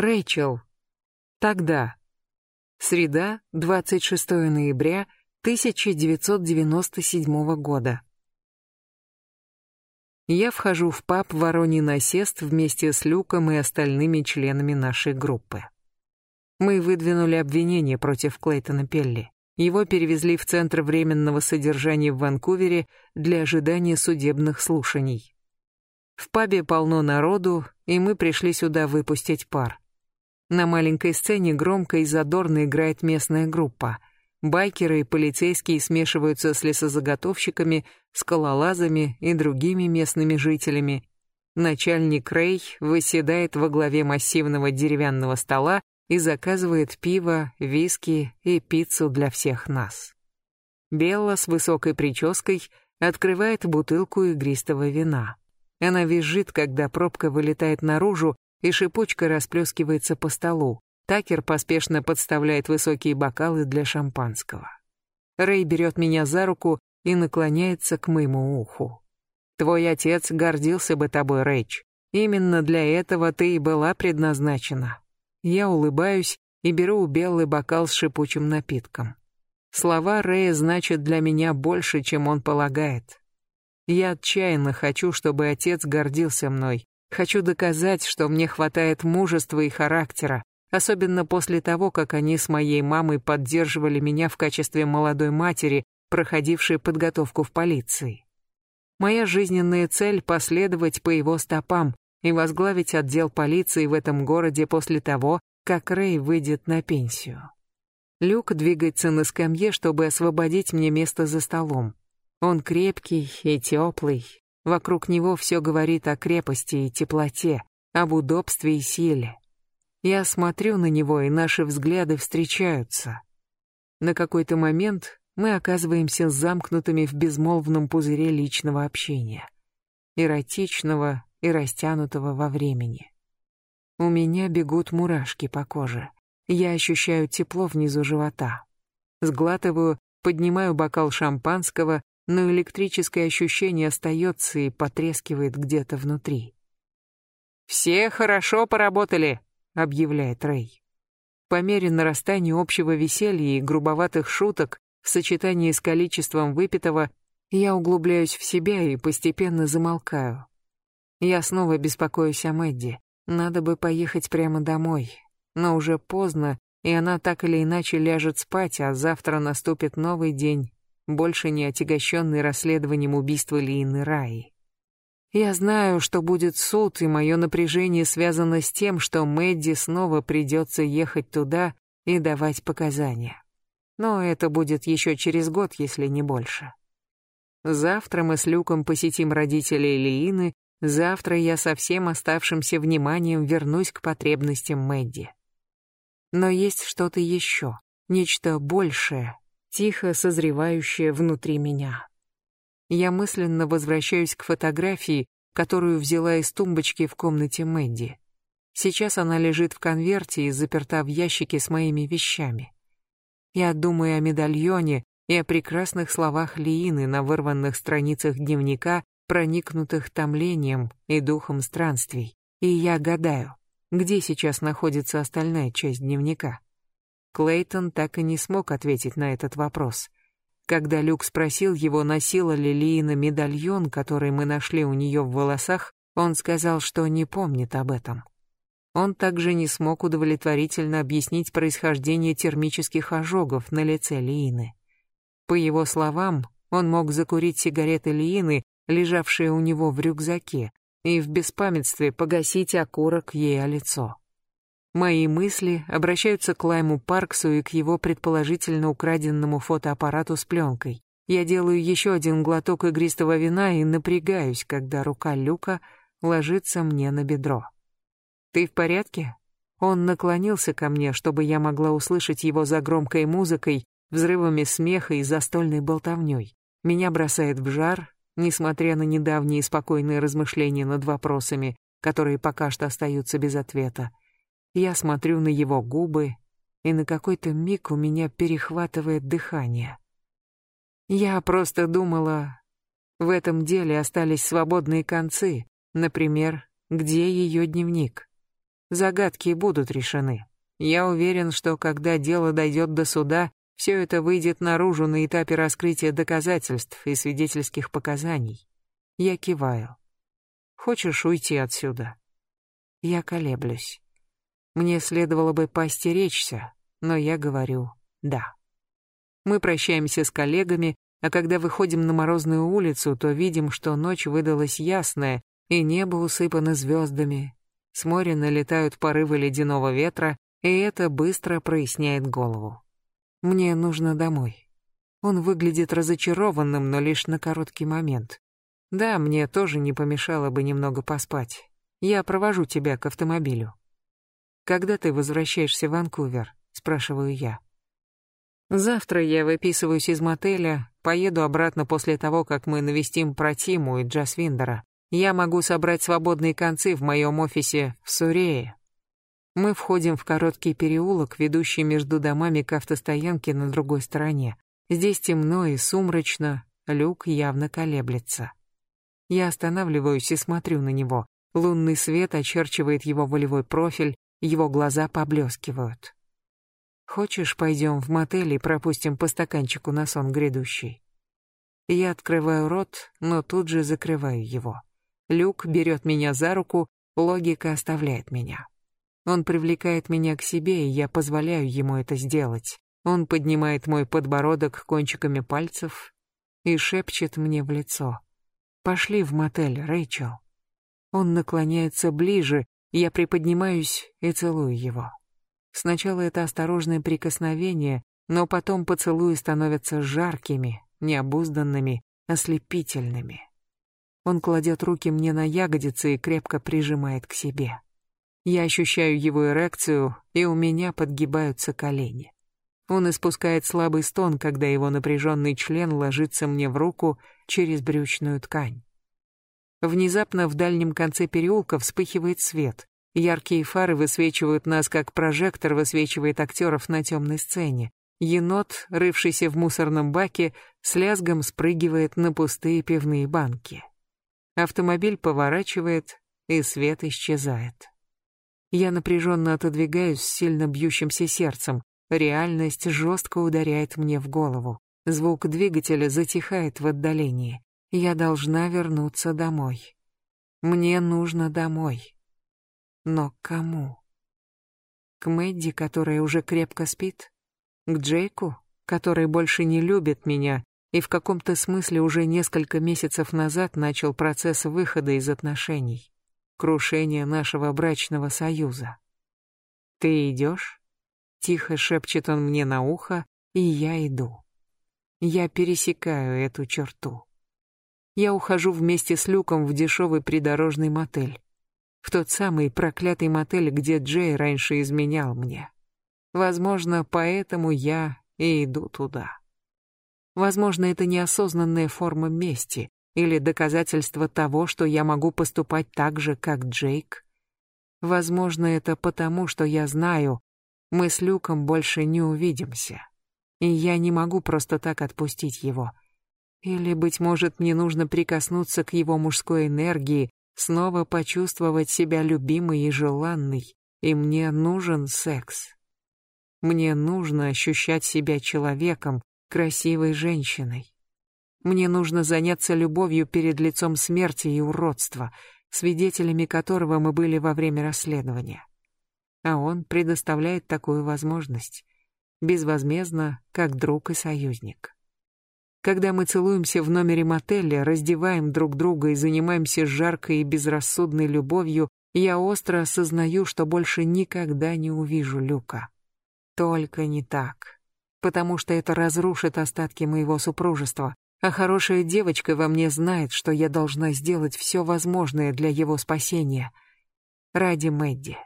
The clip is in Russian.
Рэйчел. Тогда. Среда, 26 ноября 1997 года. Я вхожу в паб «Вороний насест» вместе с Люком и остальными членами нашей группы. Мы выдвинули обвинение против Клейтона Пелли. Его перевезли в Центр временного содержания в Ванкувере для ожидания судебных слушаний. В пабе полно народу, и мы пришли сюда выпустить пар. На маленькой сцене громко и задорно играет местная группа. Байкеры и полицейские смешиваются с лесозаготовщиками, скалолазами и другими местными жителями. Начальник Рэй выседает во главе массивного деревянного стола и заказывает пиво, виски и пиццу для всех нас. Белла с высокой прической открывает бутылку игристого вина. Она визжит, когда пробка вылетает наружу, и шипучка расплескивается по столу. Такер поспешно подставляет высокие бокалы для шампанского. Рэй берет меня за руку и наклоняется к моему уху. «Твой отец гордился бы тобой, Рэйч. Именно для этого ты и была предназначена. Я улыбаюсь и беру у Беллы бокал с шипучим напитком. Слова Рэя значат для меня больше, чем он полагает. Я отчаянно хочу, чтобы отец гордился мной. Хочу доказать, что мне хватает мужества и характера, особенно после того, как они с моей мамой поддерживали меня в качестве молодой матери, проходившей подготовку в полиции. Моя жизненная цель — последовать по его стопам, и возглавить отдел полиции в этом городе после того, как Рэй выйдет на пенсию. Люк двигается на скамье, чтобы освободить мне место за столом. Он крепкий и теплый. Вокруг него все говорит о крепости и теплоте, об удобстве и силе. Я смотрю на него, и наши взгляды встречаются. На какой-то момент мы оказываемся замкнутыми в безмолвном пузыре личного общения. Эротичного, и растянутого во времени. У меня бегут мурашки по коже. Я ощущаю тепло внизу живота. Сглатываю, поднимаю бокал шампанского, но электрическое ощущение остается и потрескивает где-то внутри. «Все хорошо поработали», — объявляет Рэй. По мере нарастания общего веселья и грубоватых шуток в сочетании с количеством выпитого я углубляюсь в себя и постепенно замолкаю. Я снова беспокоюсь о Мэдди. Надо бы поехать прямо домой. Но уже поздно, и она так или иначе ляжет спать, а завтра наступит новый день, больше не отягощенный расследованием убийства Лиины Раи. Я знаю, что будет суд, и мое напряжение связано с тем, что Мэдди снова придется ехать туда и давать показания. Но это будет еще через год, если не больше. Завтра мы с Люком посетим родителей Лиины Завтра я со всем оставшимся вниманием вернусь к потребностям Мэдди. Но есть что-то еще, нечто большее, тихо созревающее внутри меня. Я мысленно возвращаюсь к фотографии, которую взяла из тумбочки в комнате Мэдди. Сейчас она лежит в конверте и заперта в ящике с моими вещами. Я думаю о медальоне и о прекрасных словах Лиины на вырванных страницах дневника, проникнутых томлением и духом странствий. И я гадаю, где сейчас находится остальная часть дневника. Клейтон так и не смог ответить на этот вопрос. Когда Люк спросил его, носила ли Лиина медальон, который мы нашли у нее в волосах, он сказал, что не помнит об этом. Он также не смог удовлетворительно объяснить происхождение термических ожогов на лице Лиины. По его словам, он мог закурить сигареты Лиины лежавшее у него в рюкзаке, и в беспамятстве погасить окурок ей о лицо. Мои мысли обращаются к Лайму Парксу и к его предположительно украденному фотоаппарату с пленкой. Я делаю еще один глоток игристого вина и напрягаюсь, когда рука Люка ложится мне на бедро. «Ты в порядке?» Он наклонился ко мне, чтобы я могла услышать его за громкой музыкой, взрывами смеха и застольной болтовней. Меня бросает в жар, несмотря на недавние спокойные размышления над вопросами, которые пока что остаются без ответа. Я смотрю на его губы, и на какой-то миг у меня перехватывает дыхание. Я просто думала, в этом деле остались свободные концы, например, где ее дневник. Загадки будут решены. Я уверен, что когда дело дойдет до суда, все это выйдет наружу на этапе раскрытия доказательств и свидетельских показаний. Я киваю. Хочешь уйти отсюда? Я колеблюсь. Мне следовало бы постеречься, но я говорю «да». Мы прощаемся с коллегами, а когда выходим на морозную улицу, то видим, что ночь выдалась ясная, и небо усыпано звездами. С моря налетают порывы ледяного ветра, и это быстро проясняет голову. Мне нужно домой. Он выглядит разочарованным, но лишь на короткий момент. Да, мне тоже не помешало бы немного поспать. Я провожу тебя к автомобилю. Когда ты возвращаешься в Ванкувер? спрашиваю я. Завтра я выписываюсь из мотеля, поеду обратно после того, как мы навестим Протиму и Джасвиндера. Я могу собрать свободные концы в моем офисе в Сурее. Мы входим в короткий переулок, ведущий между домами к автостоянке на другой стороне. Здесь темно и сумрачно, люк явно колеблется. Я останавливаюсь и смотрю на него. Лунный свет очерчивает его волевой профиль, его глаза поблескивают. Хочешь, пойдем в мотель и пропустим по стаканчику на сон грядущий? Я открываю рот, но тут же закрываю его. Люк берет меня за руку, логика оставляет меня. Он привлекает меня к себе, и я позволяю ему это сделать. Он поднимает мой подбородок кончиками пальцев и шепчет мне в лицо. «Пошли в мотель, Рэйчел». Он наклоняется ближе, я приподнимаюсь и целую его. Сначала это осторожное прикосновение, но потом поцелуи становятся жаркими, необузданными, ослепительными. Он кладет руки мне на ягодицы и крепко прижимает к себе. Я ощущаю его эрекцию, и у меня подгибаются колени. Он испускает слабый стон, когда его напряженный член ложится мне в руку через брючную ткань. Внезапно в дальнем конце переулка вспыхивает свет. Яркие фары высвечивают нас, как прожектор высвечивает актеров на темной сцене. Енот, рывшийся в мусорном баке, с лязгом спрыгивает на пустые пивные банки. Автомобиль поворачивает, и свет исчезает. Я напряженно отодвигаюсь с сильно бьющимся сердцем. Реальность жестко ударяет мне в голову. Звук двигателя затихает в отдалении. Я должна вернуться домой. Мне нужно домой. Но к кому? К Мэдди, которая уже крепко спит? К Джейку, который больше не любит меня и в каком-то смысле уже несколько месяцев назад начал процесс выхода из отношений, крушения нашего брачного союза. «Ты идешь?» — тихо шепчет он мне на ухо, и я иду. Я пересекаю эту черту. Я ухожу вместе с Люком в дешевый придорожный мотель в тот самый проклятый мотель, где Джей раньше изменял мне. Возможно, поэтому я и иду туда. Возможно, это неосознанная форма мести или доказательство того, что я могу поступать так же, как Джейк. Возможно, это потому, что я знаю, мы с Люком больше не увидимся, и я не могу просто так отпустить его. Или, быть может, мне нужно прикоснуться к его мужской энергии снова почувствовать себя любимой и желанной, и мне нужен секс. Мне нужно ощущать себя человеком, красивой женщиной. Мне нужно заняться любовью перед лицом смерти и уродства, свидетелями которого мы были во время расследования. А он предоставляет такую возможность, безвозмездно, как друг и союзник. Когда мы целуемся в номере мотеля, раздеваем друг друга и занимаемся жаркой и безрассудной любовью, я остро осознаю, что больше никогда не увижу Люка. Только не так. Потому что это разрушит остатки моего супружества, а хорошая девочка во мне знает, что я должна сделать все возможное для его спасения. Ради Мэдди.